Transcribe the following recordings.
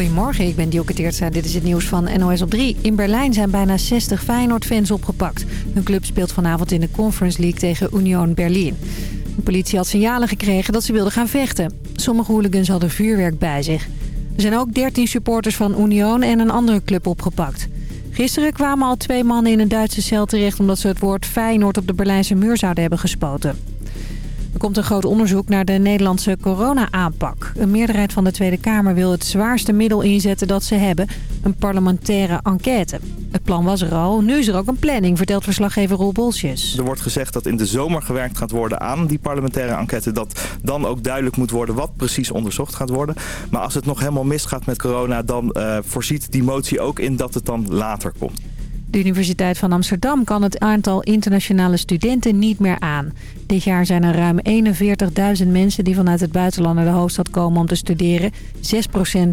Goedemorgen, ik ben Dielke Teertstra. Dit is het nieuws van NOS op 3. In Berlijn zijn bijna 60 Feyenoord-fans opgepakt. Hun club speelt vanavond in de Conference League tegen Union Berlin. De politie had signalen gekregen dat ze wilden gaan vechten. Sommige hooligans hadden vuurwerk bij zich. Er zijn ook 13 supporters van Union en een andere club opgepakt. Gisteren kwamen al twee mannen in een Duitse cel terecht... omdat ze het woord Feyenoord op de Berlijnse muur zouden hebben gespoten. Er komt een groot onderzoek naar de Nederlandse corona-aanpak. Een meerderheid van de Tweede Kamer wil het zwaarste middel inzetten dat ze hebben. Een parlementaire enquête. Het plan was er al. Nu is er ook een planning, vertelt verslaggever Roel Bolsjes. Er wordt gezegd dat in de zomer gewerkt gaat worden aan die parlementaire enquête. Dat dan ook duidelijk moet worden wat precies onderzocht gaat worden. Maar als het nog helemaal misgaat met corona, dan uh, voorziet die motie ook in dat het dan later komt. De Universiteit van Amsterdam kan het aantal internationale studenten niet meer aan. Dit jaar zijn er ruim 41.000 mensen die vanuit het buitenland naar de hoofdstad komen om te studeren.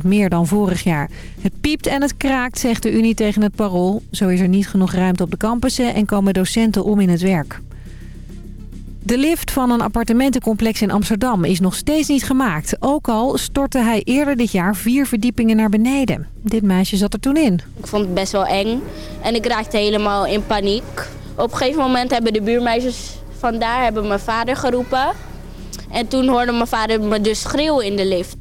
6% meer dan vorig jaar. Het piept en het kraakt, zegt de Unie tegen het Parool. Zo is er niet genoeg ruimte op de campussen en komen docenten om in het werk. De lift van een appartementencomplex in Amsterdam is nog steeds niet gemaakt. Ook al stortte hij eerder dit jaar vier verdiepingen naar beneden. Dit meisje zat er toen in. Ik vond het best wel eng en ik raakte helemaal in paniek. Op een gegeven moment hebben de buurmeisjes vandaar hebben mijn vader geroepen. En toen hoorde mijn vader me dus schreeuwen in de lift.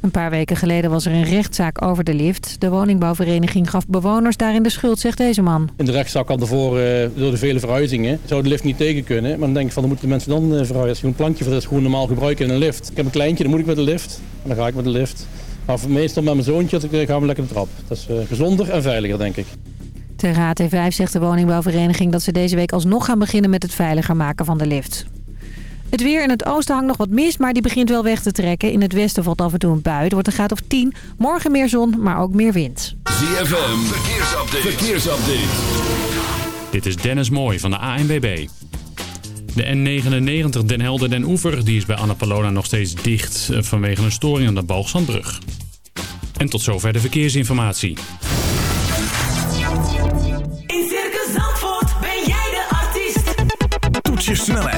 Een paar weken geleden was er een rechtszaak over de lift. De woningbouwvereniging gaf bewoners daarin de schuld, zegt deze man. In de rechtszaak al ervoor, uh, door de vele verhuizingen, zou de lift niet tegen kunnen. Maar dan denk ik van, dan moeten de mensen dan uh, verhuizen. Als je een plankje voor dat is gewoon normaal gebruiken in een lift. Ik heb een kleintje, dan moet ik met de lift. En dan ga ik met de lift. Maar meestal met mijn zoontje dan gaan we lekker de trap. Dat is uh, gezonder en veiliger, denk ik. Tegen HT5 zegt de woningbouwvereniging dat ze deze week alsnog gaan beginnen met het veiliger maken van de lift. Het weer in het oosten hangt nog wat mist, maar die begint wel weg te trekken. In het westen valt af en toe een bui. Het wordt een graad of 10. Morgen meer zon, maar ook meer wind. ZFM, verkeersupdate. verkeersupdate. Dit is Dennis Mooij van de ANWB. De N99 Den Helder Den Oever die is bij Annapolona nog steeds dicht eh, vanwege een storing aan de Boogzandbrug. En tot zover de verkeersinformatie. je snelheid,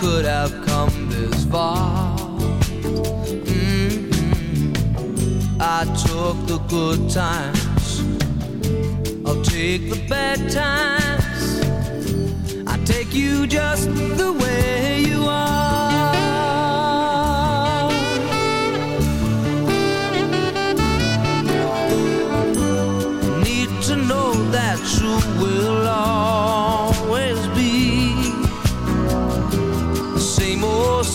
Could have come this far. Mhm. I took the good times, I'll take the bad times. I take you just the way you are. need to know that you will always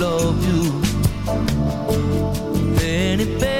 Love you any better.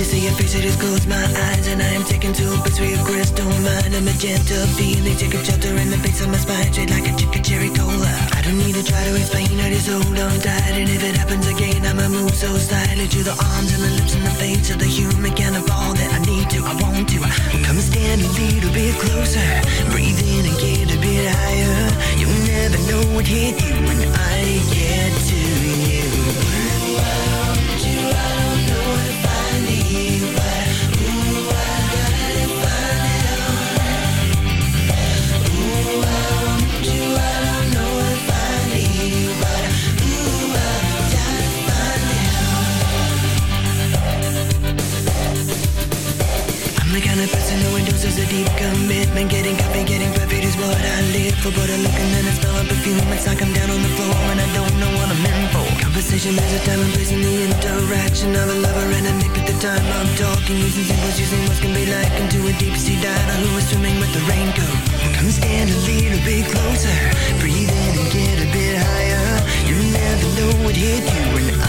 to see your face, I just close my eyes and I am taken to a place where your crystal mind and magenta feeling take a shelter in the base of my spine, straight like a chicken cherry cola. I don't need to try to explain, I just hold on tight, and if it happens again, I'ma move so slightly to the arms and the lips and the face of the human cannibal that I need to, I want to. Come stand a little bit closer, breathe in and get a bit higher. You'll never know what hit you when I get to the kind of person who endorses a deep commitment. Getting coffee, getting perfect is what I live for. But I look and then I smell a perfume It's like I'm down on the floor and I don't know what I'm in for. Conversation has a time and place in the interaction. Of a lover and a mate at the time I'm talking. Using symbols, using what can be like. Into a deep sea diver who is swimming with the raincoat Come stand a little bit closer. Breathe in and get a bit higher. You never know what hit you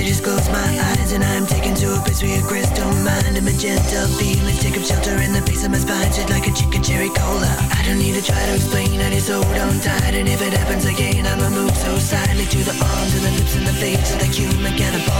I just close my eyes And I'm taken to a place where your crystal mind And magenta feelings take up shelter in the base of my spine Shit like a chicken cherry cola. I don't need to try to explain, I just hold on tight And if it happens again, I'ma move so silently To the arms and the lips and the face of the human cannibal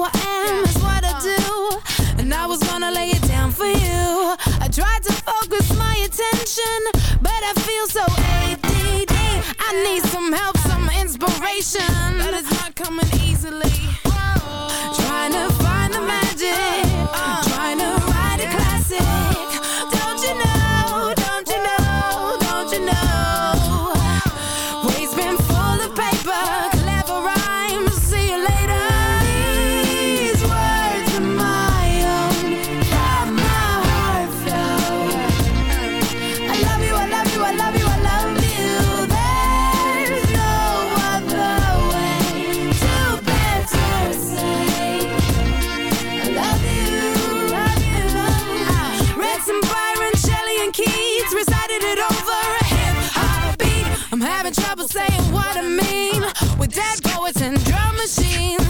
who I am is what I do. And I was gonna lay it down for you. I tried to focus my attention But I feel so ADD I need some help, some inspiration. But it's not coming people saying what I mean. With dead poets and drum machines.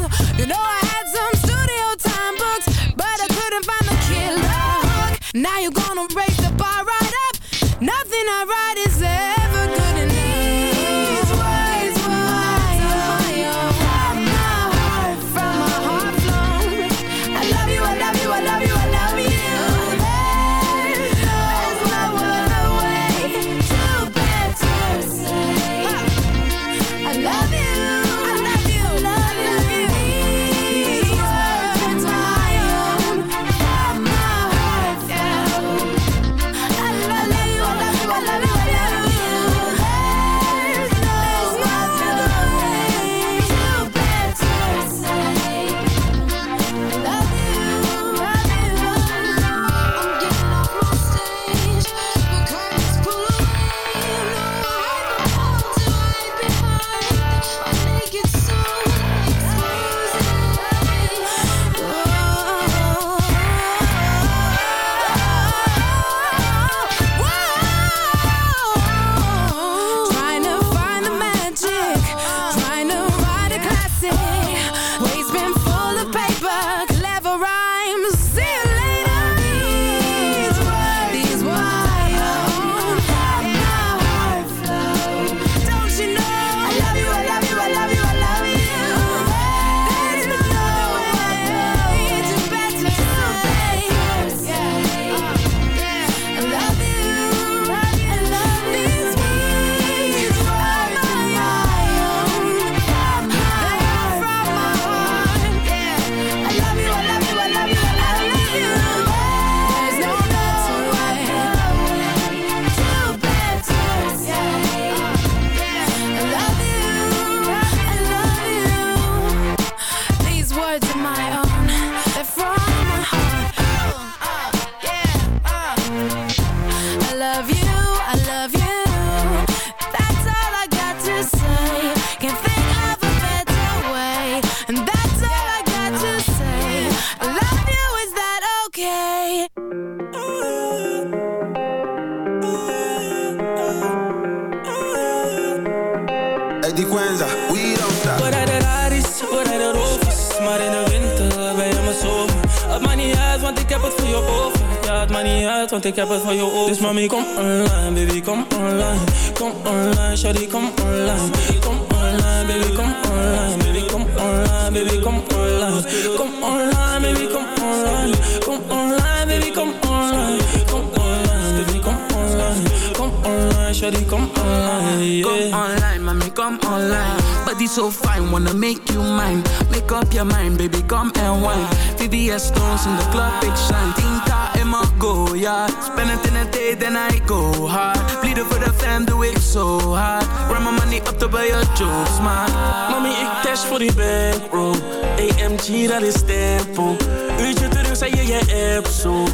Want ik heb het van je over. Dus mami, kom online, baby, kom online. Kom online, shawty, kom online. Kom online, baby, kom online. Baby, kom online, baby, kom online. Kom online, baby, kom online. Kom online, baby, kom online. Kom online, baby, kom online. Kom online, shawty, kom online. Come online, mommy, come online. Body so fine, wanna make you mine. Make up your mind, baby, come and wine. VVS stones in the club, big shine. In my go, yeah. Spend it in a day, then I go hard. Bleeden for the fam, doe ik zo hard. Run my money up to buy your jokes, man. Mami, ik dash voor die bankroll. AMG, dat is tempo. Uurtje terug, zei je je app zo.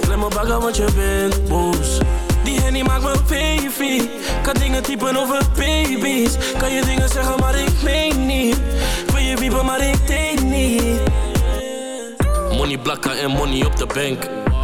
Klem me bagger, want je bent boos. Die hennie maakt me baby. Kan dingen typen over baby's. Kan je dingen zeggen, maar ik meen niet. Wil je wiepen, maar ik denk niet. Money blakken en money op de bank.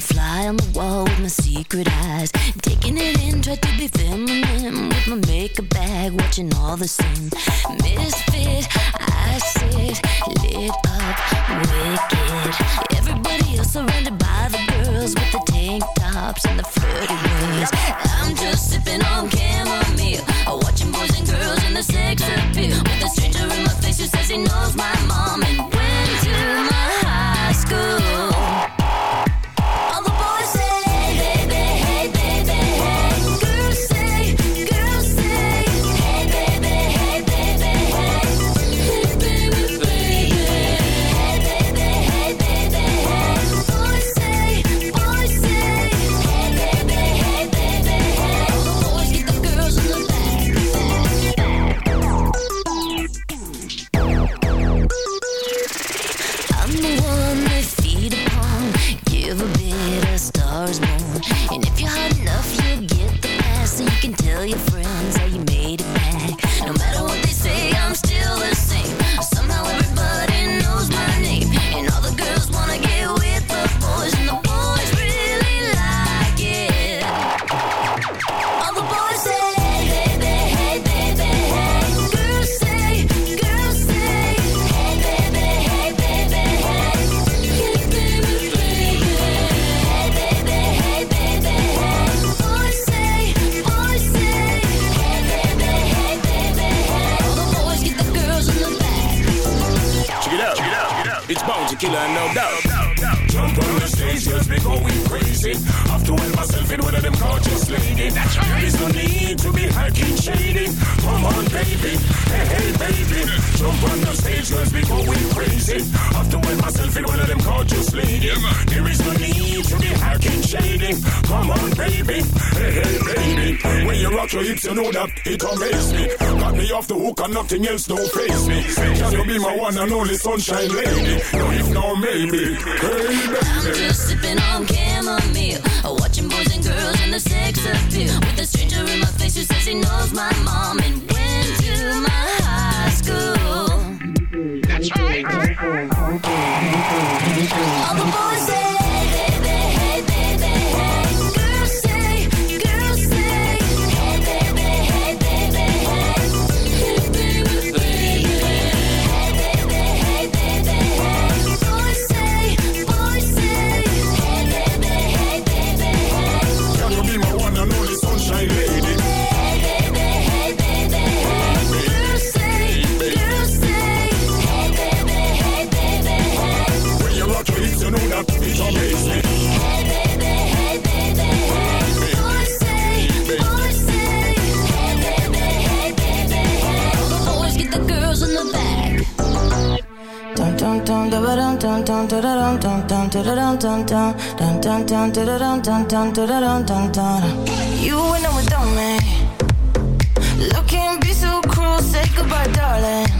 fly on the wall with my secret eyes. Taking it in, try to be feminine with my makeup bag, watching all the scenes. Misfit, I sit lit up, wicked. Everybody else surrounded by the girls with the tank tops and the flirty ways. I'm just sipping on chamomile, watching boys and girls in the sex appeal. With a stranger in my face who says he knows my mom and went to my high school. Crazy. Have to wear myself in one of them gorgeous ladies. That's right. There is no need to be hacking shady. Come on, baby. Hey, hey, baby. Jump on the stage, just be going crazy. Have to wear myself in one of them gorgeous ladies. There is no need to be hacking shady. Come on, baby. Hey, hey, baby. When you rock your hips, you know that it amazes me. Got me off the hook and nothing else don't face me. Can you be my one and only sunshine lady? No, if no, maybe. Hey, I'm just sipping on chamomile, watching boys and girls in the sex appeal. With a stranger in my face who says he knows my mom and went to my high school. Da da dun dun dun dun dun dun da da dun dun dun da da dun dun dun. You went on without me. Looking be so cruel, say goodbye, darling.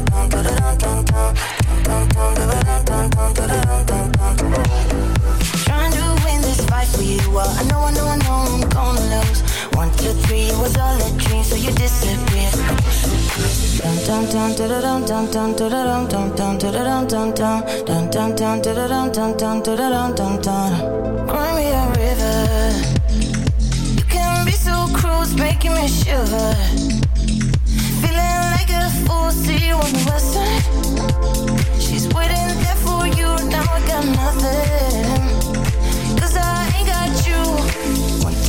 You dun. Cry me a river. You can be so cruel, making me shiver. Feeling like a fool, see. She's waiting there for you, now I got nothing.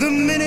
The minute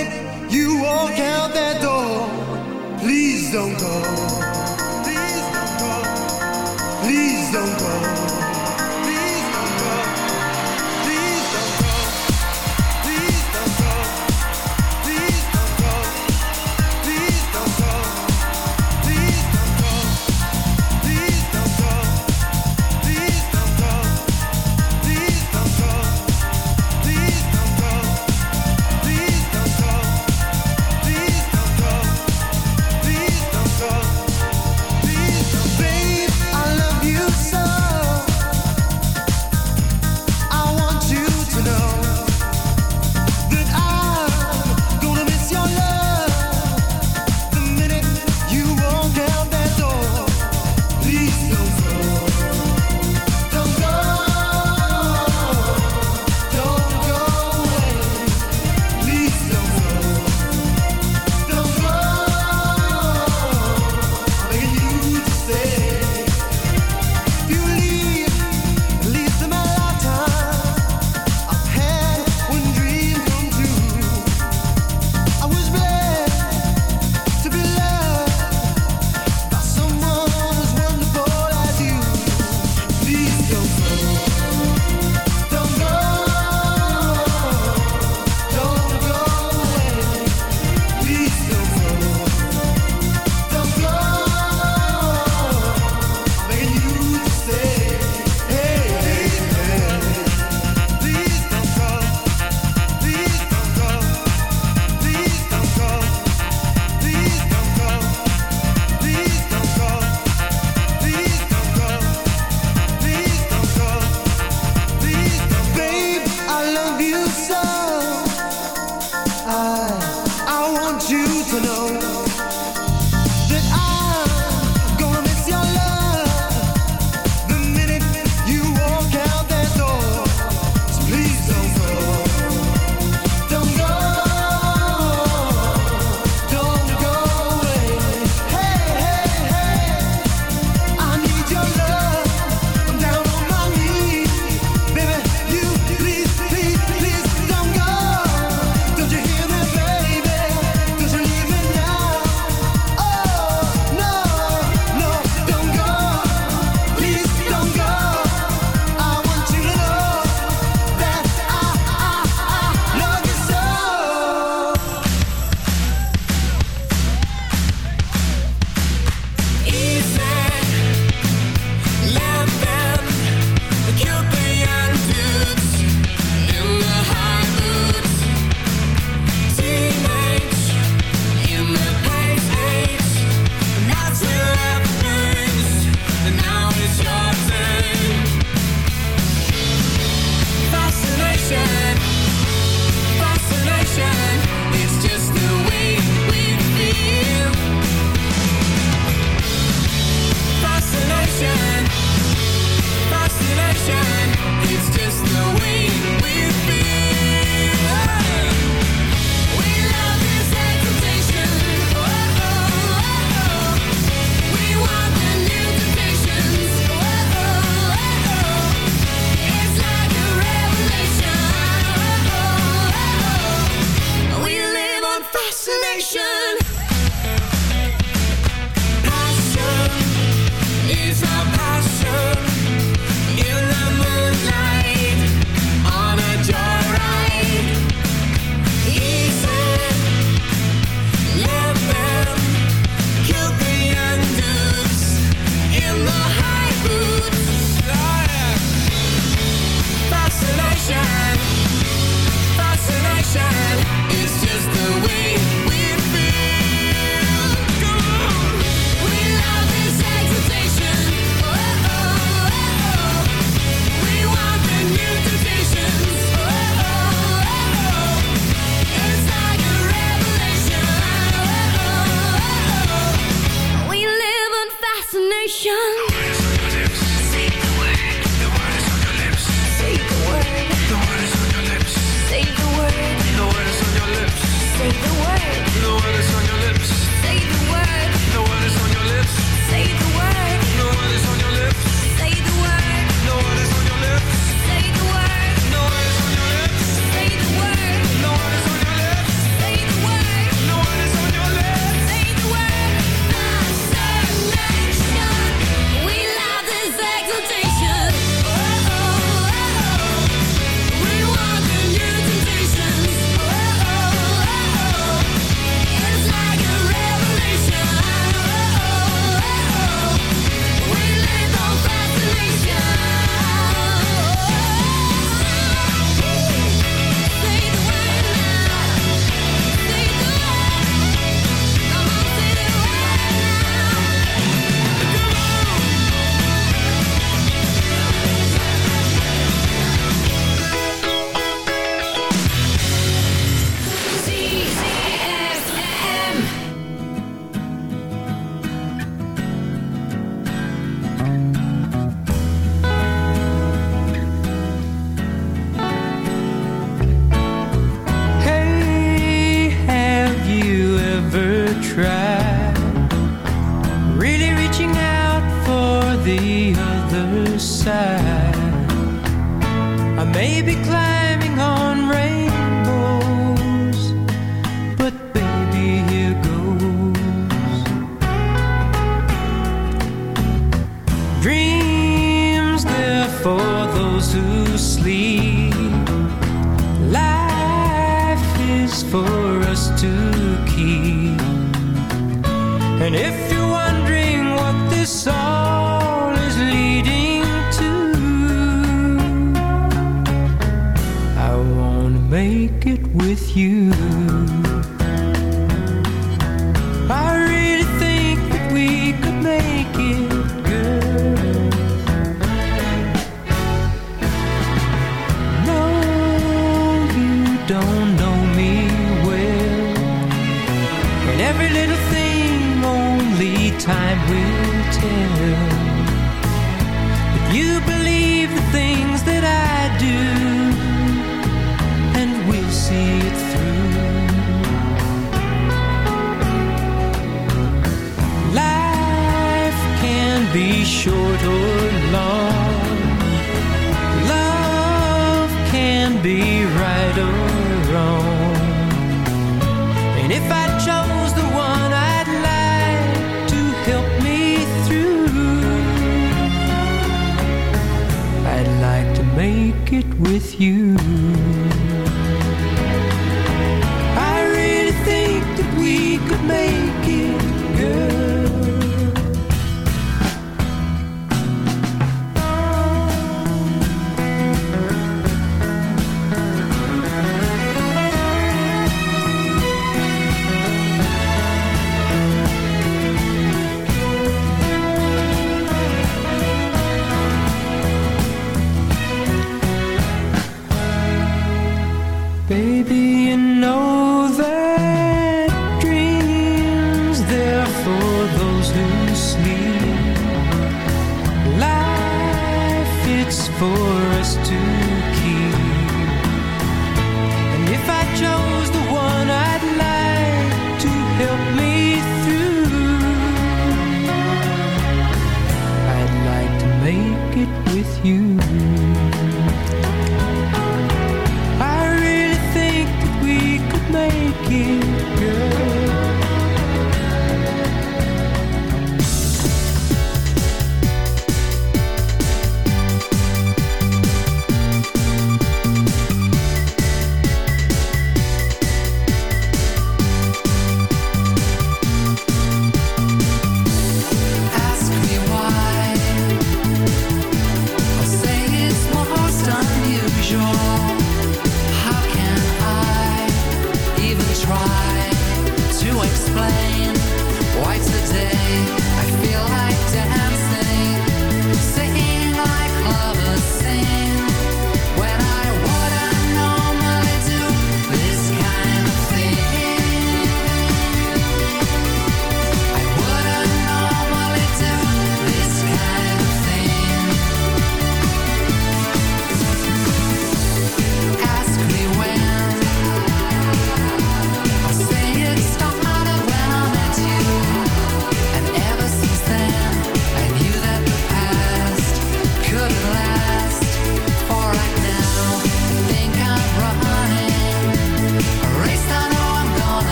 with you.